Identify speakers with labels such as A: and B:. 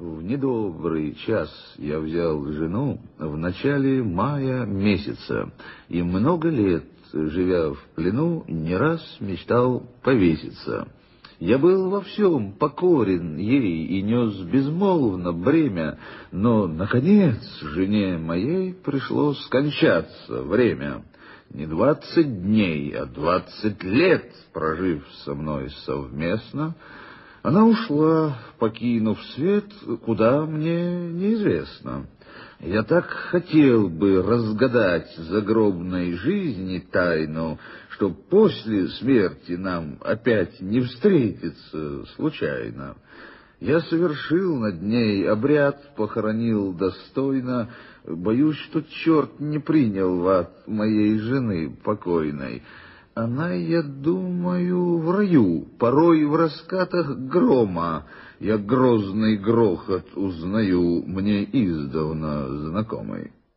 A: В недобрый час я взял жену в начале мая месяца, и много лет, живя в плену, не раз мечтал повеситься. Я был во всем покорен ей и нес безмолвно бремя, но, наконец, жене моей пришлось скончаться время. Не двадцать дней, а двадцать лет, прожив со мной совместно, она ушла, покинув свет, куда мне неизвестно. Я так хотел бы разгадать загробной жизни тайну, что после смерти нам опять не встретиться случайно. Я совершил над ней обряд, похоронил достойно, боюсь, что черт не принял в ад моей жены покойной. Она, я думаю, в раю, порой в раскатах грома. Я грозный грохот узнаю, мне издавна знакомый.